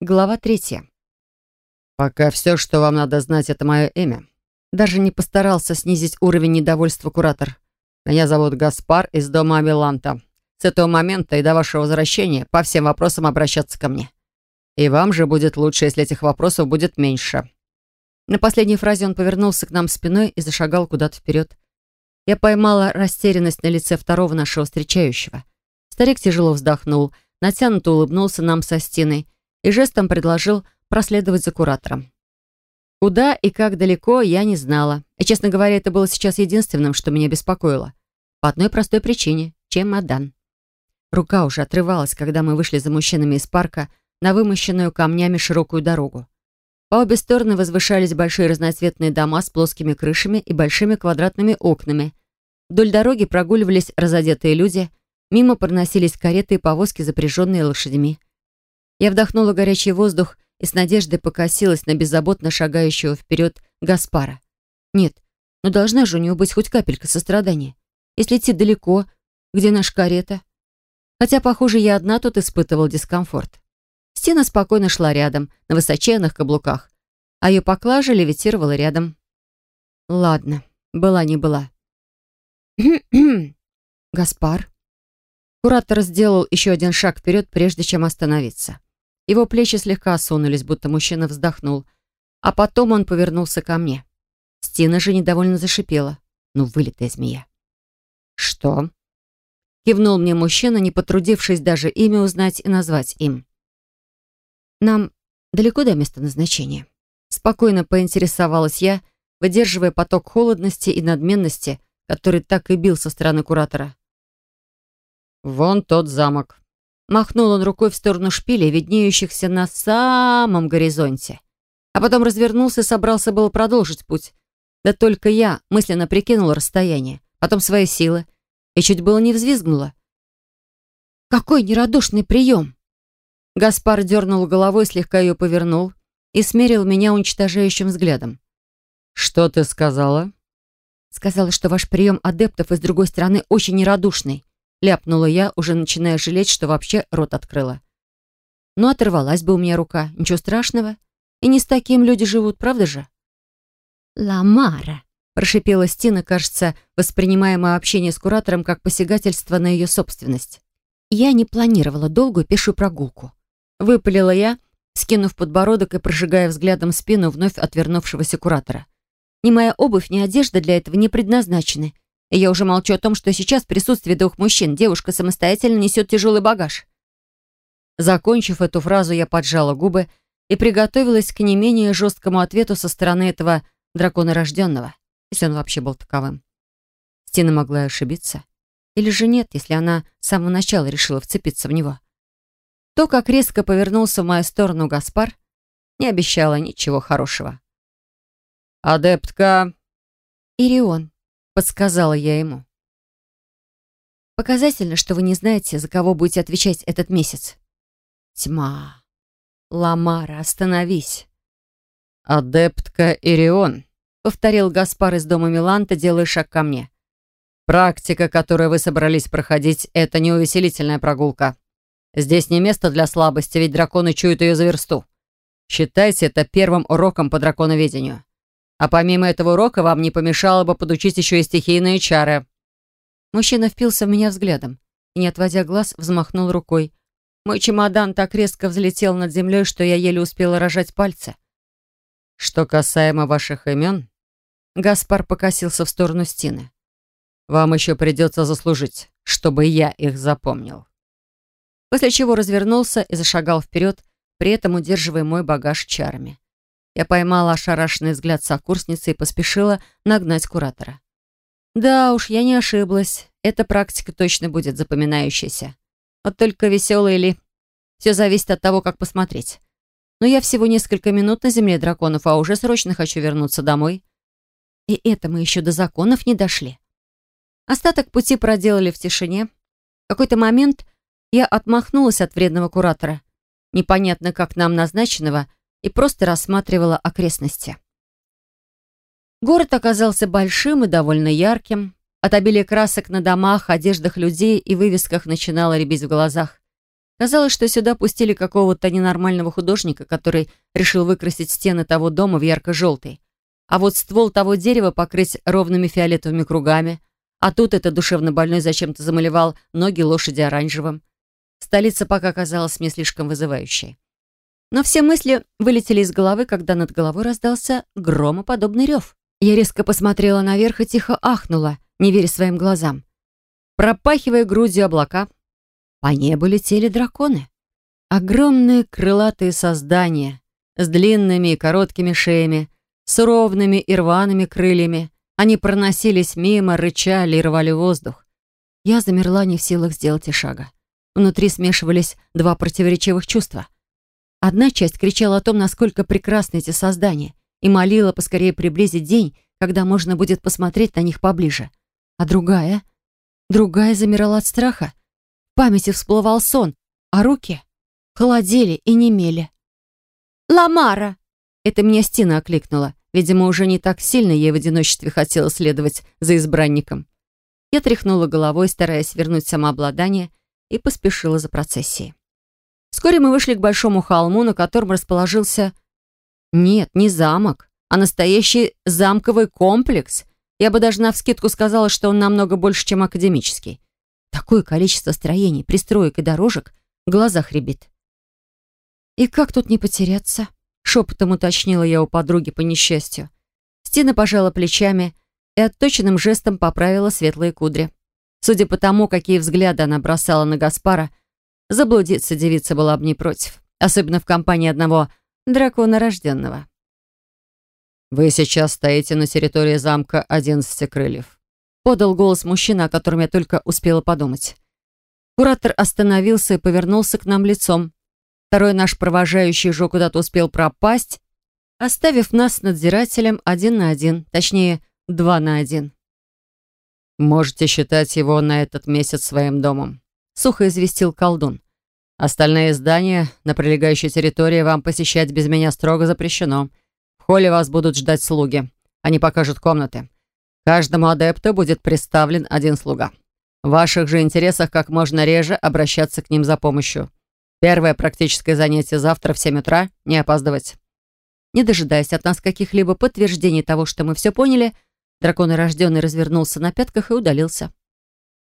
Глава третья. «Пока все, что вам надо знать, это мое имя». Даже не постарался снизить уровень недовольства куратор. «Меня зовут Гаспар из дома Амиланта. С этого момента и до вашего возвращения по всем вопросам обращаться ко мне. И вам же будет лучше, если этих вопросов будет меньше». На последней фразе он повернулся к нам спиной и зашагал куда-то вперед. Я поймала растерянность на лице второго нашего встречающего. Старик тяжело вздохнул, натянуто улыбнулся нам со стены и жестом предложил проследовать за куратором. Куда и как далеко, я не знала. И, честно говоря, это было сейчас единственным, что меня беспокоило. По одной простой причине — чемодан. Рука уже отрывалась, когда мы вышли за мужчинами из парка на вымощенную камнями широкую дорогу. По обе стороны возвышались большие разноцветные дома с плоскими крышами и большими квадратными окнами. Вдоль дороги прогуливались разодетые люди, мимо проносились кареты и повозки, запряженные лошадьми. Я вдохнула горячий воздух и с надеждой покосилась на беззаботно шагающего вперед Гаспара. Нет, но должна же у него быть хоть капелька сострадания. Если идти далеко, где наша карета? Хотя, похоже, я одна тут испытывал дискомфорт. Стена спокойно шла рядом, на высоченных каблуках, а ее поклажа левитировала рядом. Ладно, была не была. Гаспар. Куратор сделал еще один шаг вперед, прежде чем остановиться. Его плечи слегка осунулись, будто мужчина вздохнул. А потом он повернулся ко мне. Стена же недовольно зашипела. Ну, вылитая змея. «Что?» Кивнул мне мужчина, не потрудившись даже имя узнать и назвать им. «Нам далеко до места назначения?» Спокойно поинтересовалась я, выдерживая поток холодности и надменности, который так и бил со стороны куратора. «Вон тот замок», Махнул он рукой в сторону шпилей, виднеющихся на самом горизонте. А потом развернулся и собрался было продолжить путь. Да только я мысленно прикинула расстояние, потом свои силы, и чуть было не взвизгнула. «Какой нерадушный прием!» Гаспар дернул головой, слегка ее повернул и смерил меня уничтожающим взглядом. «Что ты сказала?» «Сказала, что ваш прием адептов из другой стороны очень нерадушный. Ляпнула я, уже начиная жалеть, что вообще рот открыла. Ну, оторвалась бы у меня рука. Ничего страшного. И не с таким люди живут, правда же? «Ламара», — прошипела Стина, кажется, воспринимая мое общение с куратором как посягательство на ее собственность. Я не планировала долгую пешую прогулку. Выпалила я, скинув подбородок и прожигая взглядом спину вновь отвернувшегося куратора. Ни моя обувь, ни одежда для этого не предназначены. Я уже молчу о том, что сейчас в присутствии двух мужчин девушка самостоятельно несет тяжелый багаж. Закончив эту фразу, я поджала губы и приготовилась к не менее жесткому ответу со стороны этого дракона рожденного, если он вообще был таковым. Стина могла ошибиться. Или же нет, если она с самого начала решила вцепиться в него. То, как резко повернулся в мою сторону Гаспар, не обещало ничего хорошего. «Адептка!» «Ирион», подсказала я ему. Показательно, что вы не знаете, за кого будете отвечать этот месяц. Тьма. Ламара, остановись. Адептка Ирион, повторил Гаспар из дома Миланта, делая шаг ко мне. Практика, которую вы собрались проходить, это не увеселительная прогулка. Здесь не место для слабости, ведь драконы чуют ее за версту. Считайте это первым уроком по драконоведению. А помимо этого урока вам не помешало бы подучить еще и стихийные чары». Мужчина впился в меня взглядом и, не отводя глаз, взмахнул рукой. Мой чемодан так резко взлетел над землей, что я еле успела рожать пальцы. «Что касаемо ваших имен...» Гаспар покосился в сторону стены. «Вам еще придется заслужить, чтобы я их запомнил». После чего развернулся и зашагал вперед, при этом удерживая мой багаж чарами. Я поймала ошарашенный взгляд сокурсницы и поспешила нагнать куратора. Да уж, я не ошиблась. Эта практика точно будет запоминающейся. Вот только веселая ли? Все зависит от того, как посмотреть. Но я всего несколько минут на земле драконов, а уже срочно хочу вернуться домой. И это мы еще до законов не дошли. Остаток пути проделали в тишине. В какой-то момент я отмахнулась от вредного куратора. Непонятно, как нам назначенного, и просто рассматривала окрестности. Город оказался большим и довольно ярким. От обилия красок на домах, одеждах людей и вывесках начинало рябить в глазах. Казалось, что сюда пустили какого-то ненормального художника, который решил выкрасить стены того дома в ярко-желтый. А вот ствол того дерева покрыть ровными фиолетовыми кругами. А тут это душевно больной зачем-то замалевал ноги лошади оранжевым. Столица пока казалась мне слишком вызывающей. Но все мысли вылетели из головы, когда над головой раздался громоподобный рев. Я резко посмотрела наверх и тихо ахнула, не веря своим глазам. Пропахивая грудью облака, по небу летели драконы. Огромные крылатые создания с длинными и короткими шеями, с ровными и рваными крыльями. Они проносились мимо, рычали и рвали воздух. Я замерла не в силах сделать и шага. Внутри смешивались два противоречивых чувства. Одна часть кричала о том, насколько прекрасны эти создания, и молила поскорее приблизить день, когда можно будет посмотреть на них поближе. А другая... Другая замирала от страха, памяти всплывал сон, а руки холодели и немели. «Ламара!» Это меня Стина окликнула. Видимо, уже не так сильно ей в одиночестве хотелось следовать за избранником. Я тряхнула головой, стараясь вернуть самообладание, и поспешила за процессией. Вскоре мы вышли к большому холму, на котором расположился... Нет, не замок, а настоящий замковый комплекс. Я бы даже навскидку сказала, что он намного больше, чем академический. Такое количество строений, пристроек и дорожек в глазах рябит. «И как тут не потеряться?» — шепотом уточнила я у подруги по несчастью. Стина пожала плечами и отточенным жестом поправила светлые кудри. Судя по тому, какие взгляды она бросала на Гаспара, заблудиться девица была бы не против, особенно в компании одного дракона рожденного. «Вы сейчас стоите на территории замка Одиннадцати Крыльев. Подал голос мужчина, о котором я только успела подумать. Куратор остановился и повернулся к нам лицом. Второй наш провожающий уже куда-то успел пропасть, оставив нас с надзирателем один на один, точнее, два на один. «Можете считать его на этот месяц своим домом», — сухо известил колдун. «Остальные здания на прилегающей территории вам посещать без меня строго запрещено. В холле вас будут ждать слуги. Они покажут комнаты. Каждому адепту будет представлен один слуга. В ваших же интересах как можно реже обращаться к ним за помощью. Первое практическое занятие завтра в 7 утра. Не опаздывать. Не дожидаясь от нас каких-либо подтверждений того, что мы все поняли, дракон рожденный развернулся на пятках и удалился.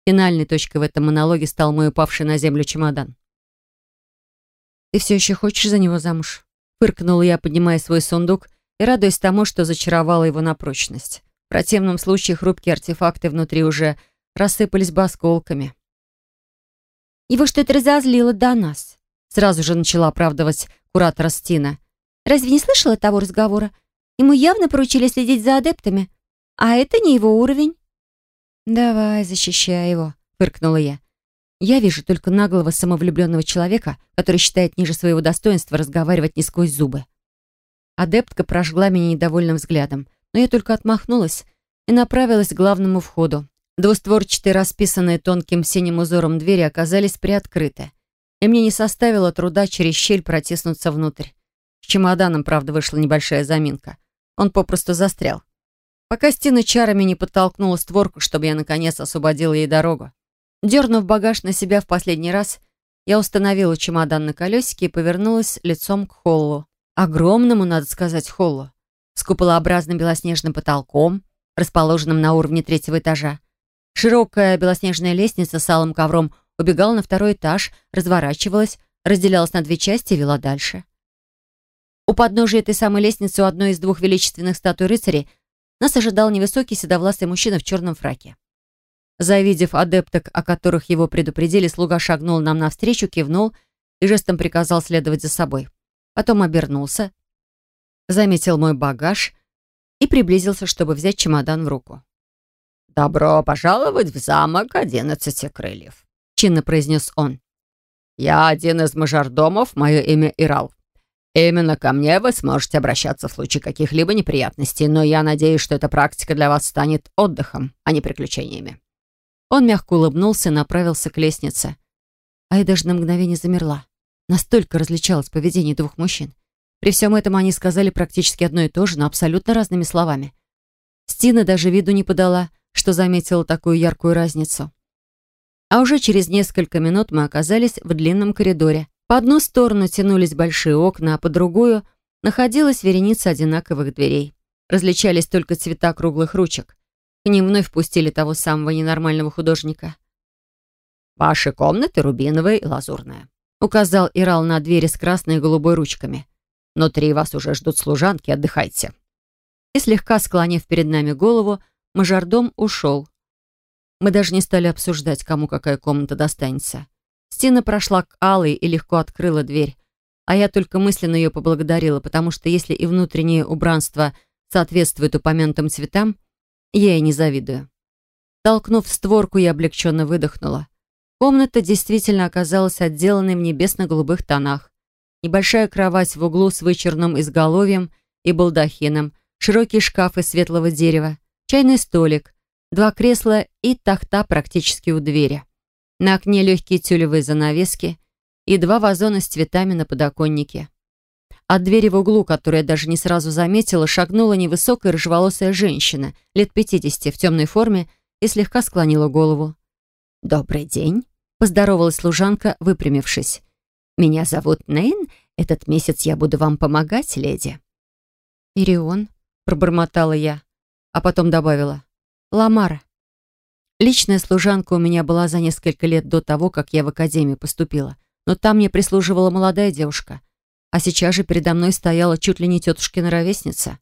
Финальной точкой в этом монологе стал мой упавший на землю чемодан. «Ты все еще хочешь за него замуж?» Фыркнула я, поднимая свой сундук и радуясь тому, что зачаровала его на прочность. В противном случае хрупкие артефакты внутри уже рассыпались бы осколками. «Его что-то разозлило до нас», — сразу же начала оправдывать куратора Стина. «Разве не слышала того разговора? Ему явно поручили следить за адептами, а это не его уровень». «Давай, защищай его», — фыркнула я. «Я вижу только наглого самовлюбленного человека, который считает ниже своего достоинства разговаривать не сквозь зубы». Адептка прожгла меня недовольным взглядом но я только отмахнулась и направилась к главному входу. Двустворчатые, расписанные тонким синим узором двери оказались приоткрыты, и мне не составило труда через щель протиснуться внутрь. С чемоданом, правда, вышла небольшая заминка. Он попросту застрял. Пока Стина чарами не подтолкнула створку, чтобы я, наконец, освободила ей дорогу. Дернув багаж на себя в последний раз, я установила чемодан на колесике и повернулась лицом к холлу. Огромному, надо сказать, холлу с куполообразным белоснежным потолком, расположенным на уровне третьего этажа. Широкая белоснежная лестница с алым ковром убегала на второй этаж, разворачивалась, разделялась на две части и вела дальше. У подножия этой самой лестницы у одной из двух величественных статуй рыцарей нас ожидал невысокий седовласый мужчина в черном фраке. Завидев адепток, о которых его предупредили, слуга шагнул нам навстречу, кивнул и жестом приказал следовать за собой. Потом обернулся, заметил мой багаж и приблизился, чтобы взять чемодан в руку. «Добро пожаловать в замок одиннадцати крыльев», — чинно произнес он. «Я один из мажордомов, мое имя Ирал. Именно ко мне вы сможете обращаться в случае каких-либо неприятностей, но я надеюсь, что эта практика для вас станет отдыхом, а не приключениями». Он мягко улыбнулся и направился к лестнице. А я даже на мгновение замерла. Настолько различалось поведение двух мужчин. При всем этом они сказали практически одно и то же, но абсолютно разными словами. Стина даже виду не подала, что заметила такую яркую разницу. А уже через несколько минут мы оказались в длинном коридоре. По одну сторону тянулись большие окна, а по другую находилась вереница одинаковых дверей. Различались только цвета круглых ручек. К ним вновь впустили того самого ненормального художника. «Ваши комнаты рубиновая и лазурная», — указал Ирал на двери с красной и голубой ручками. «Внутри вас уже ждут служанки, отдыхайте». И слегка склонив перед нами голову, мажордом ушел. Мы даже не стали обсуждать, кому какая комната достанется. Стина прошла к Алой и легко открыла дверь, а я только мысленно ее поблагодарила, потому что если и внутреннее убранство соответствует упомянутым цветам, я ей не завидую. Толкнув створку, я облегченно выдохнула. Комната действительно оказалась отделанной в небесно-голубых тонах. Небольшая кровать в углу с вычерным изголовьем и балдахином, широкий шкаф из светлого дерева, чайный столик, два кресла и тахта практически у двери. На окне легкие тюлевые занавески и два вазона с цветами на подоконнике. От двери в углу, которую я даже не сразу заметила, шагнула невысокая рыжеволосая женщина, лет 50, в темной форме, и слегка склонила голову. «Добрый день», — поздоровалась служанка, выпрямившись. «Меня зовут Нейн. Этот месяц я буду вам помогать, леди». «Ирион», — пробормотала я, а потом добавила. «Ламара». Личная служанка у меня была за несколько лет до того, как я в академию поступила, но там мне прислуживала молодая девушка, а сейчас же передо мной стояла чуть ли не тетушкина ровесница.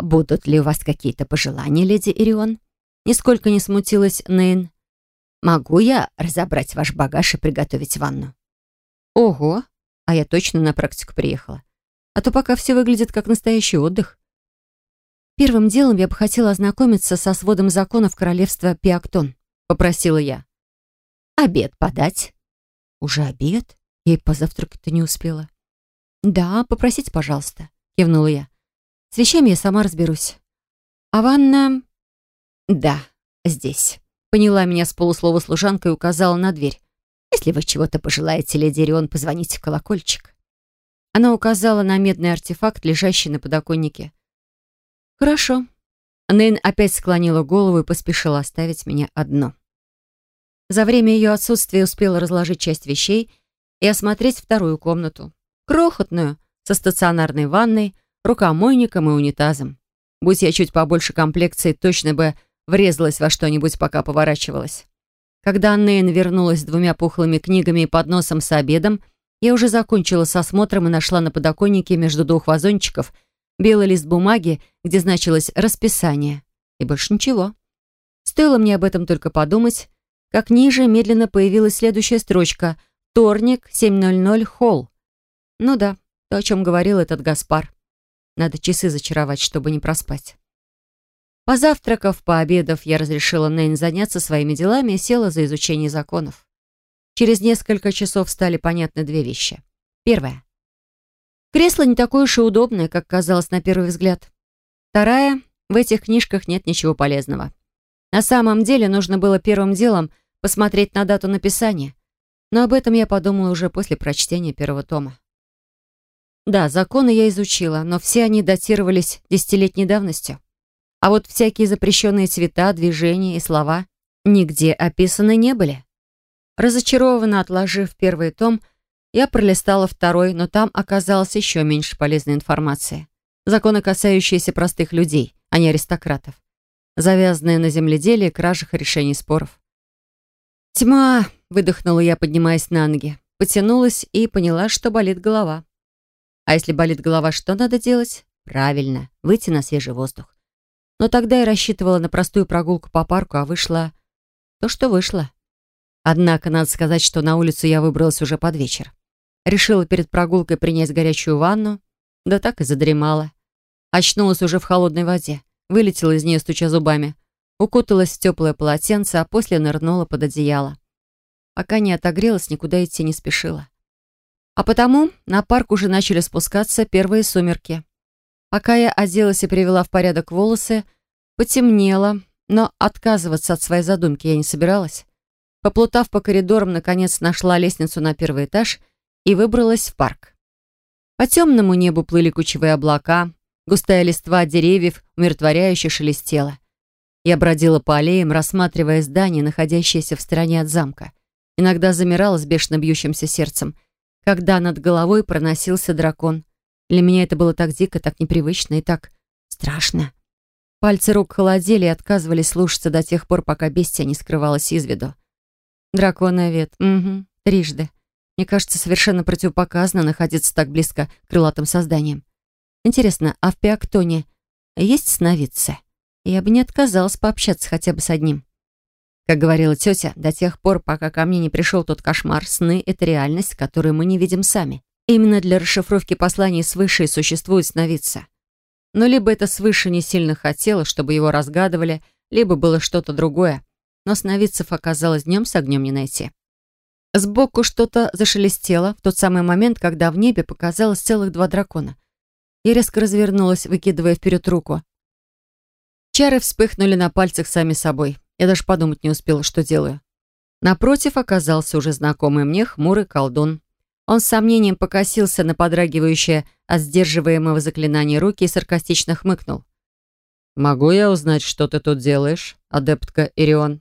«Будут ли у вас какие-то пожелания, леди Ирион?» Нисколько не смутилась Нейн. Могу я разобрать ваш багаж и приготовить ванну? Ого, а я точно на практику приехала. А то пока все выглядит как настоящий отдых. Первым делом я бы хотела ознакомиться со сводом законов королевства Пиактон, попросила я. Обед подать? Уже обед? Я и позавтракать-то не успела. Да, попросите, пожалуйста, кивнула я. С вещами я сама разберусь. А ванна... Да, здесь. Поняла меня с полуслова служанка и указала на дверь. «Если вы чего-то пожелаете, леди Рион, позвоните в колокольчик». Она указала на медный артефакт, лежащий на подоконнике. «Хорошо». Нейн опять склонила голову и поспешила оставить меня одну. За время ее отсутствия успела разложить часть вещей и осмотреть вторую комнату. Крохотную, со стационарной ванной, рукомойником и унитазом. Будь я чуть побольше комплекции, точно бы врезалась во что-нибудь, пока поворачивалась. Когда Нейн вернулась с двумя пухлыми книгами и подносом с обедом, я уже закончила с осмотром и нашла на подоконнике между двух вазончиков белый лист бумаги, где значилось «расписание». И больше ничего. Стоило мне об этом только подумать, как ниже медленно появилась следующая строчка «Вторник, 7.00, холл». Ну да, то, о чем говорил этот Гаспар. Надо часы зачаровать, чтобы не проспать. Позавтракав, пообедав, я разрешила Нейн заняться своими делами и села за изучение законов. Через несколько часов стали понятны две вещи. Первая. Кресло не такое уж и удобное, как казалось на первый взгляд. Вторая. В этих книжках нет ничего полезного. На самом деле нужно было первым делом посмотреть на дату написания, но об этом я подумала уже после прочтения первого тома. Да, законы я изучила, но все они датировались десятилетней давностью. А вот всякие запрещенные цвета, движения и слова нигде описаны не были. Разочарованно отложив первый том, я пролистала второй, но там оказалось еще меньше полезной информации. Законы, касающиеся простых людей, а не аристократов. Завязанные на земледелии, кражах и решении споров. «Тьма!» — выдохнула я, поднимаясь на ноги. Потянулась и поняла, что болит голова. А если болит голова, что надо делать? Правильно, выйти на свежий воздух. Но тогда я рассчитывала на простую прогулку по парку, а вышло то, что вышло. Однако, надо сказать, что на улицу я выбралась уже под вечер. Решила перед прогулкой принять горячую ванну, да так и задремала. Очнулась уже в холодной воде, вылетела из нее, стуча зубами, укуталась в теплое полотенце, а после нырнула под одеяло. Пока не отогрелась, никуда идти не спешила. А потому на парк уже начали спускаться первые сумерки. Пока я оделась и привела в порядок волосы, потемнело, но отказываться от своей задумки я не собиралась. Поплутав по коридорам, наконец нашла лестницу на первый этаж и выбралась в парк. По темному небу плыли кучевые облака, густая листва деревьев умиротворяюще шелестела. Я бродила по аллеям, рассматривая здания, находящиеся в стороне от замка. Иногда замирала с бешено бьющимся сердцем, когда над головой проносился дракон. Для меня это было так дико, так непривычно и так страшно. Пальцы рук холодели и отказывались слушаться до тех пор, пока бестия не скрывалась из виду. Драконовед, угу, трижды. Мне кажется, совершенно противопоказано находиться так близко к крылатым созданиям. Интересно, а в Пиактоне есть сновидцы? Я бы не отказалась пообщаться хотя бы с одним. Как говорила тетя, до тех пор, пока ко мне не пришел тот кошмар, сны — это реальность, которую мы не видим сами. Именно для расшифровки посланий свыше и существует сновидца. Но либо это свыше не сильно хотело, чтобы его разгадывали, либо было что-то другое. Но сновидцев оказалось днем с огнем не найти. Сбоку что-то зашелестело в тот самый момент, когда в небе показалось целых два дракона. Я резко развернулась, выкидывая вперед руку. Чары вспыхнули на пальцах сами собой. Я даже подумать не успела, что делаю. Напротив оказался уже знакомый мне хмурый колдун. Он с сомнением покосился на подрагивающее от сдерживаемого заклинания руки и саркастично хмыкнул. «Могу я узнать, что ты тут делаешь, адептка Ирион?»